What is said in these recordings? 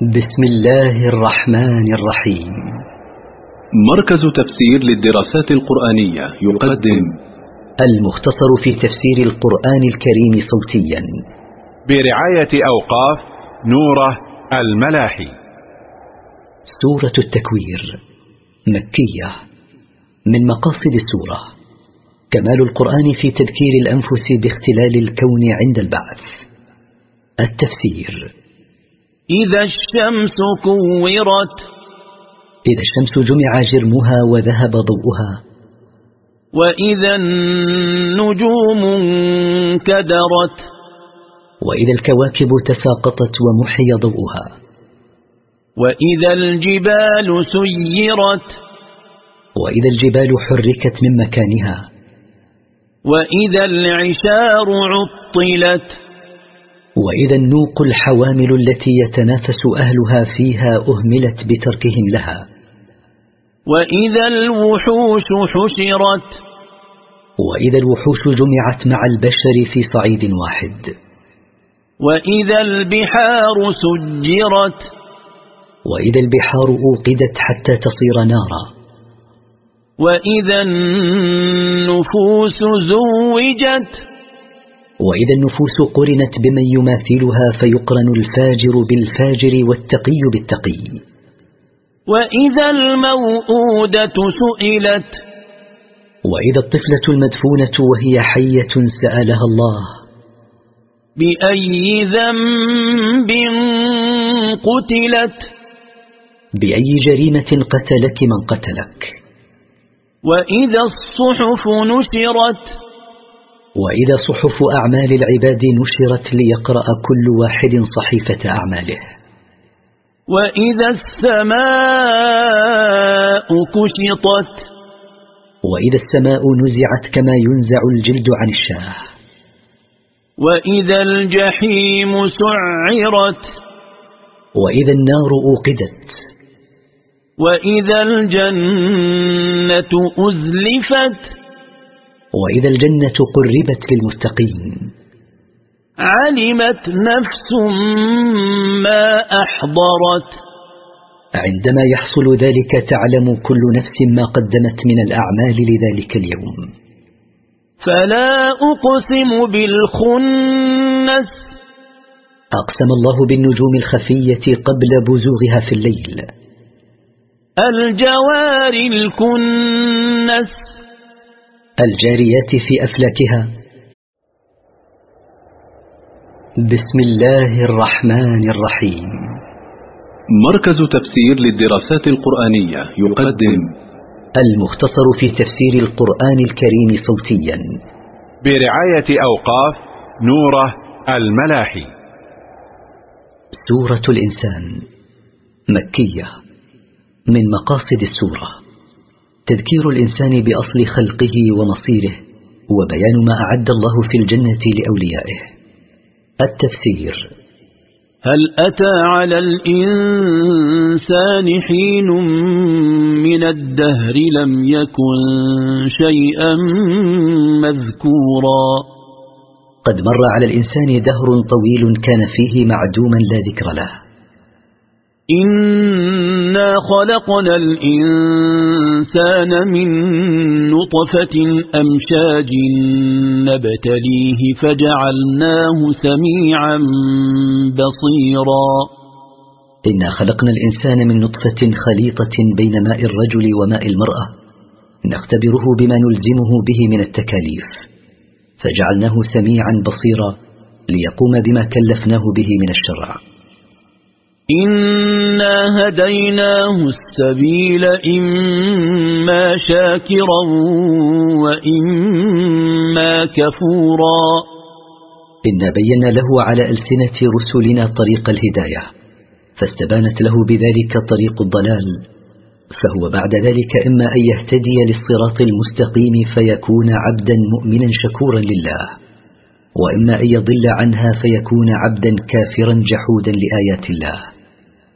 بسم الله الرحمن الرحيم. مركز تفسير للدراسات القرآنية يقدم المختصر في تفسير القرآن الكريم صوتيا. برعاية أوقاف نوره الملاحي. سورة التكوير مكية من مقاصد السورة. كمال القرآن في تذكير الأنفس باختلال الكون عند البعث. التفسير إذا الشمس كورت. إذا الشمس جمع جرمها وذهب ضوءها. وإذا النجوم انكدرت. وإذا الكواكب تساقطت ومحي ضوءها. وإذا الجبال سيرت. وإذا الجبال حركت من مكانها. وإذا العشار عطلت. وإذا النوق الحوامل التي يتنافس أهلها فيها أهملت بتركهم لها. وإذا الوحوش حشرت. وإذا الوحوش جمعت مع البشر في صعيد واحد. وإذا البحار سجرت. وإذا البحار أوقدت حتى تصير نارا. وإذا النفوس زوجت. وإذا النفوس قرنت بمن يماثلها فيقرن الفاجر بالفاجر والتقي بالتقي. وإذا الموءودة سئلت. وإذا الطفلة المدفونة وهي حية سألها الله. بأي ذنب قتلت. بأي جريمة قتلك من قتلك. وإذا الصحف نشرت. وإذا صحف أعمال العباد نشرت ليقرأ كل واحد صحيفة أعماله. وإذا السماء كشطت. وإذا السماء نزعت كما ينزع الجلد عن الشاة. وإذا الجحيم سعرت. وإذا النار أوقدت. وإذا الجنة أزلفت. وإذا الجنة قربت للمتقين. علمت نفس ما أحضرت. عندما يحصل ذلك تعلم كل نفس ما قدمت من الأعمال لذلك اليوم. فلا أقسم بالخنس. أقسم الله بالنجوم الخفية قبل بزوغها في الليل. الجوار الكنس. الجاريات في أفلاكها بسم الله الرحمن الرحيم. مركز تفسير للدراسات القرآنية يقدم المختصر في تفسير القرآن الكريم صوتيا. برعاية أوقاف نوره الملاحي. سورة الإنسان مكية من مقاصد السورة. تذكير الإنسان بأصل خلقه ومصيره وبيان ما أعد الله في الجنة لأوليائه. التفسير هل أتى على الإنسان حين من الدهر لم يكن شيئا مذكورا؟ قد مر على الإنسان دهر طويل كان فيه معدوما لا ذكر له. إنا خلقنا الإنسان من نطفة أمشاج نبتليه فجعلناه سميعا بصيرا. إنا خلقنا الإنسان من نطفة خليطة بين ماء الرجل وماء المرأة. نختبره بما نلزمه به من التكاليف. فجعلناه سميعا بصيرا ليقوم بما كلفناه به من الشرع. إنا هديناه السبيل إما شاكرا وإما كفورا. إنا بينا له على ألسنة رسلنا طريق الهداية فاستبانت له بذلك طريق الضلال. فهو بعد ذلك إما أن يهتدي للصراط المستقيم فيكون عبدا مؤمنا شكورا لله. وإما أن يضل عنها فيكون عبدا كافرا جحودا لآيات الله.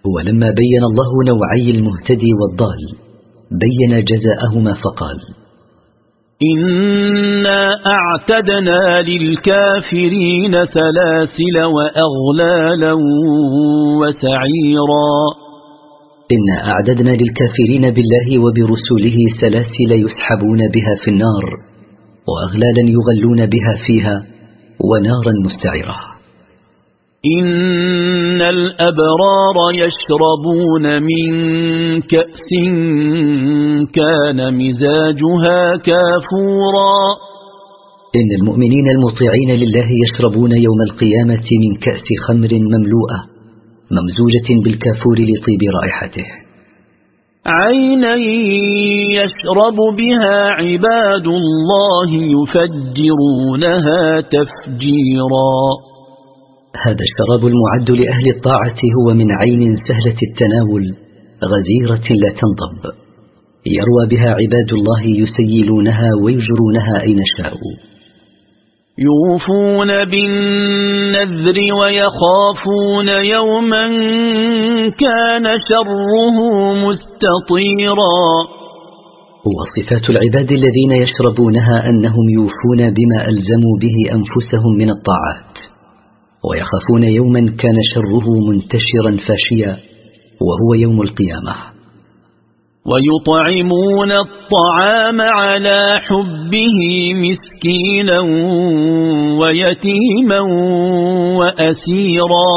ولما بين الله نوعي المهتدي والضال بين جزاءهما فقال إنا أعتدنا للكافرين سلاسل وأغلالا وسعيرا. إنا أعددنا للكافرين بالله وبرسله سلاسل يسحبون بها في النار وأغلالا يغلون بها فيها ونارا مستعرة إن الأبرار يشربون من كأس كان مزاجها كافورا. إن المؤمنين المطيعين لله يشربون يوم القيامة من كأس خمر مملوءة ممزوجة بالكافور لطيب رائحته. عينا يشرب بها عباد الله يفجرونها تفجيرا. هذا الشراب المعد لأهل الطاعة هو من عين سهلة التناول غزيرة لا تنضب. يروى بها عباد الله يسيلونها ويجرونها أين شاءوا. يوفون بالنذر ويخافون يوما كان شره مستطيرا. وصفات العباد الذين يشربونها أنهم يوفون بما ألزموا به أنفسهم من الطاعات. ويخافون يوما كان شره منتشرا فاشيا وهو يوم القيامة. ويطعمون الطعام على حبه مسكينا ويتيما وأسيرا.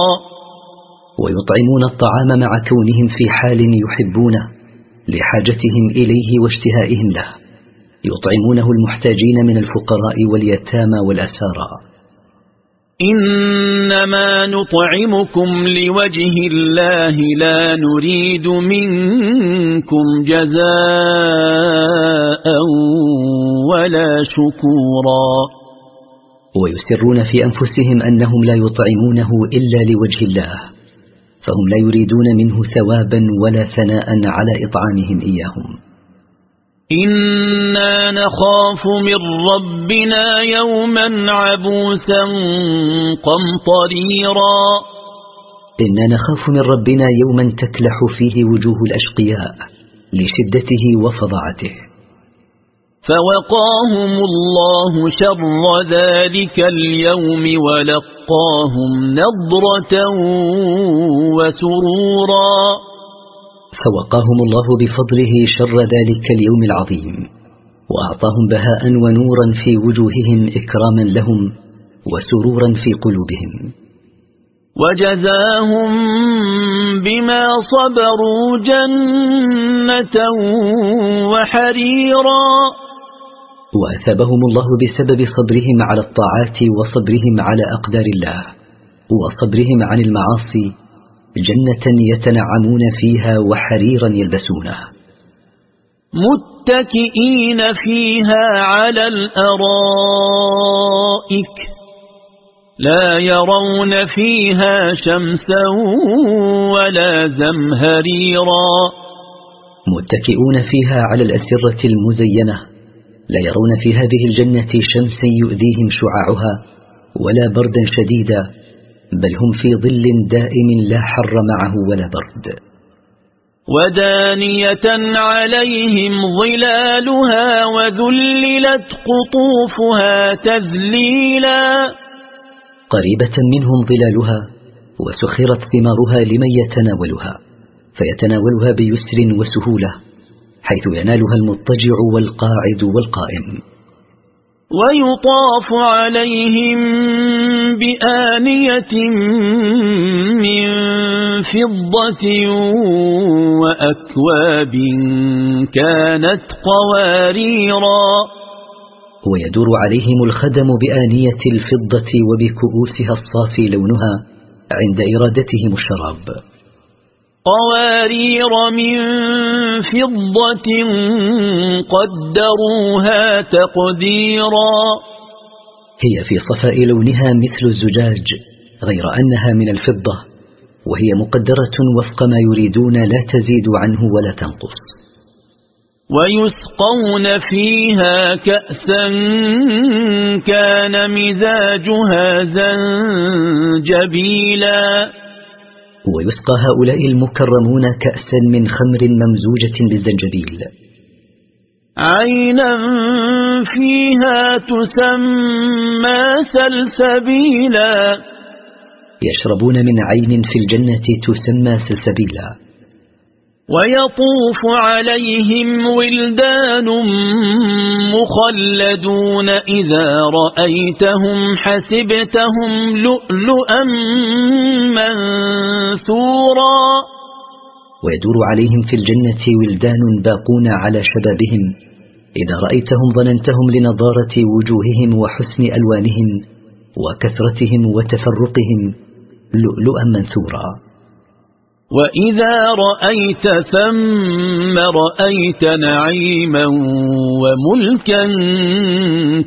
ويطعمون الطعام مع كونهم في حال يحبونه لحاجتهم إليه واشتهائهم له. يطعمونه المحتاجين من الفقراء واليتامى والأسارى. إنما نطعمكم لوجه الله لا نريد منكم جزاء ولا شكورا. ويسرون في أنفسهم أنهم لا يطعمونه إلا لوجه الله فهم لا يريدون منه ثوابا ولا ثناء على إطعامهم إياهم. إنا نخاف من ربنا يوما عبوسا قمطريرا. إنا نخاف من ربنا يوما تكلح فيه وجوه الأشقياء لشدته وفظعته فوقاهم الله شر ذلك اليوم ولقاهم نضرة وسرورا. فوقاهم الله بفضله شر ذلك اليوم العظيم وأعطاهم بهاء ونورا في وجوههم إكراما لهم وسرورا في قلوبهم. وجزاهم بما صبروا جنة وحريرا. وأثابهم الله بسبب صبرهم على الطاعات وصبرهم على أقدار الله وصبرهم عن المعاصي جنة يتنعمون فيها وحريرا يلبسونه متكئين فيها على الأرائك لا يرون فيها شمسا ولا زمهريرا. متكئون فيها على الأسرة المزينة لا يرون في هذه الجنة شمسا يؤذيهم شعاعها ولا بردا شديدا بل هم في ظل دائم لا حر معه ولا برد. ودانية عليهم ظلالها وذللت قطوفها تذليلا. قريبة منهم ظلالها وسخرت ثمارها لمن يتناولها فيتناولها بيسر وسهولة حيث ينالها المضطجع والقاعد والقائم. ويطاف عليهم بآنية من فضة وأكواب كانت قواريرا. ويدور عليهم الخدم بآنية الفضة وبكؤوسها الصافي لونها عند إرادتهم الشراب. قوارير من فضة قدروها تقديرا. هي في صفاء لونها مثل الزجاج غير أنها من الفضة وهي مقدرة وفق ما يريدون لا تزيد عنه ولا تنقص. ويسقون فيها كأسا كان مزاجها زنجبيلا. ويسقى هؤلاء المكرمون كأسا من خمر ممزوجة بالزنجبيل. عينا فيها تسمى سلسبيلا. يشربون من عين في الجنة تسمى سلسبيلا. ويطوف عليهم ولدان مخلدون إذا رأيتهم حسبتهم لؤلؤا منثورا. ويدور عليهم في الجنة ولدان باقون على شبابهم. إذا رأيتهم ظننتهم لنضارة وجوههم وحسن ألوانهم وكثرتهم وتفرقهم لؤلؤا منثورا. وإذا رأيت ثم رأيت نعيما وملكا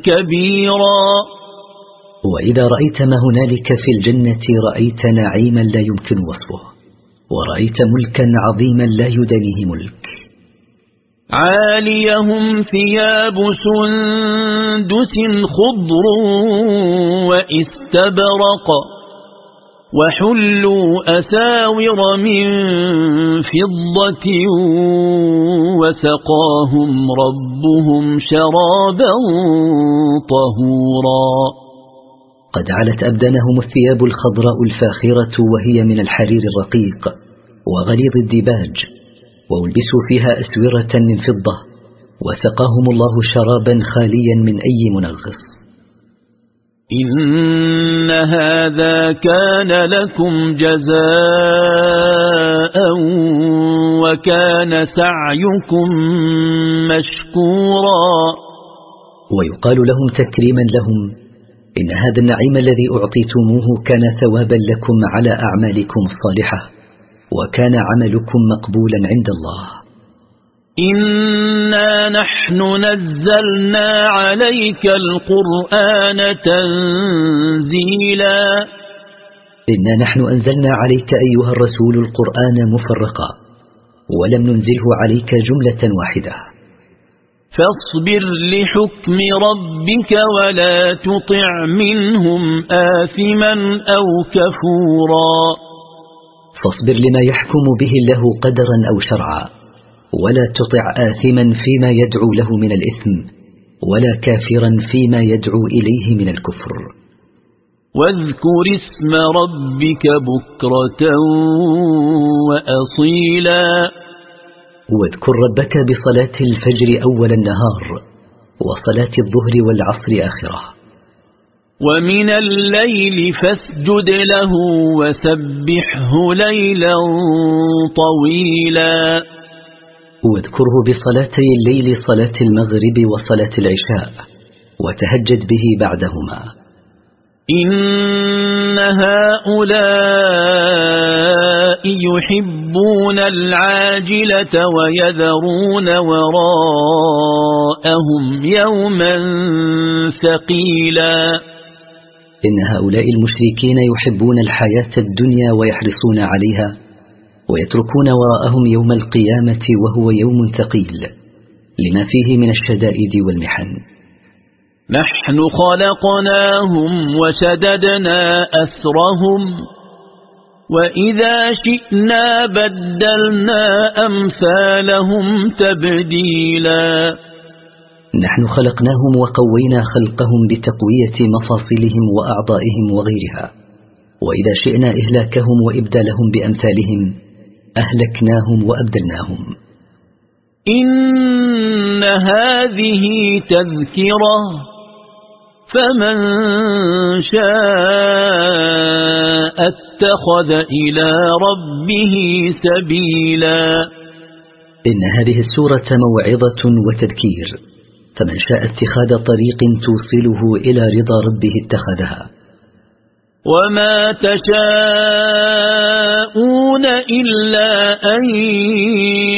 كبيرا وإذا رأيت ما هنالك في الجنة رأيت نعيما لا يمكن وصفه. ورأيت ملكا عظيما لا يدنيه ملك. عاليهم ثياب سندس خضر واستبرق وحلوا أساور من فضة وسقاهم ربهم شرابا طهورا. قد علت أبدانهم الثياب الخضراء الفاخرة وهي من الحرير الرقيق وغليظ الديباج وألبسوا فيها أسورة من فضة وسقاهم الله شرابا خاليا من أي منغص. إن هذا كان لكم جزاء وكان سعيكم مشكورا. ويقال لهم تكريما لهم إن هذا النعيم الذي أعطيتموه كان ثوابا لكم على أعمالكم الصالحة وكان عملكم مقبولا عند الله. إنا نحن نزلنا عليك القرآن تنزيلا. إنا نحن أنزلنا عليك أيها الرسول القرآن مفرقا ولم ننزله عليك جملة واحدة. فاصبر لحكم ربك ولا تطع منهم آثما أو كفورا. فاصبر لما يحكم به الله قدرا أو شرعا. ولا تطع آثما فيما يدعو له من الإثم ولا كافرا فيما يدعو إليه من الكفر. واذكر اسم ربك بكرة وأصيلا. واذكر ربك بصلاة الفجر أول النهار وصلاة الظهر والعصر آخرة. ومن الليل فاسجد له وسبحه ليلا طويلا. واذكره بصلاتي الليل صلاة المغرب وصلاة العشاء وتهجد به بعدهما. إن هؤلاء يحبون العاجلة ويذرون وراءهم يوما ثقيلا. إن هؤلاء المشركين يحبون الحياة الدنيا ويحرصون عليها. ويتركون وراءهم يوم القيامة وهو يوم ثقيل لما فيه من الشدائد والمحن. نحن خلقناهم وشددنا أسرهم وإذا شئنا بدلنا أمثالهم تبديلا. نحن خلقناهم وقوينا خلقهم بتقوية مفاصلهم وأعضائهم وغيرها وإذا شئنا إهلاكهم وإبدالهم بأمثالهم أهلكناهم وأبدلناهم. إن هذه تذكرة فمن شاء اتخذ إلى ربه سبيلا. إن هذه السورة موعظة وتذكير. فمن شاء اتخاذ طريق توصله إلى رضا ربه اتخذها. وما تشاءون إلا أن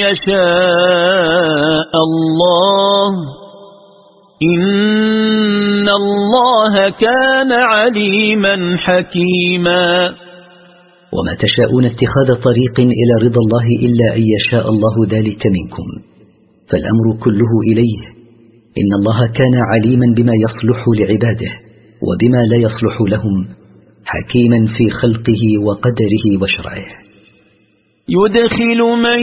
يشاء الله إن الله كان عليما حكيما وما تشاءون اتخاذ طريق إلى رضا الله إلا أن يشاء الله ذلك منكم فالأمر كله إليه إن الله كان عليما بما يصلح لعباده وبما لا يصلح لهم حكيما في خلقه وقدره وشرعه. يدخل من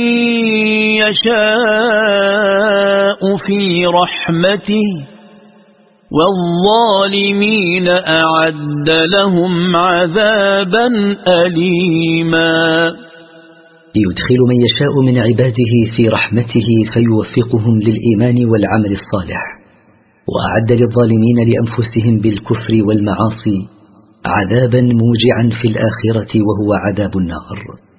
يشاء في رحمته والظالمين أعد لهم عذابا أليما. يدخل من يشاء من عباده في رحمته فيوفقهم للإيمان والعمل الصالح وأعد للظالمين لأنفسهم بالكفر والمعاصي عذابا موجعا في الآخرة وهو عذاب النار.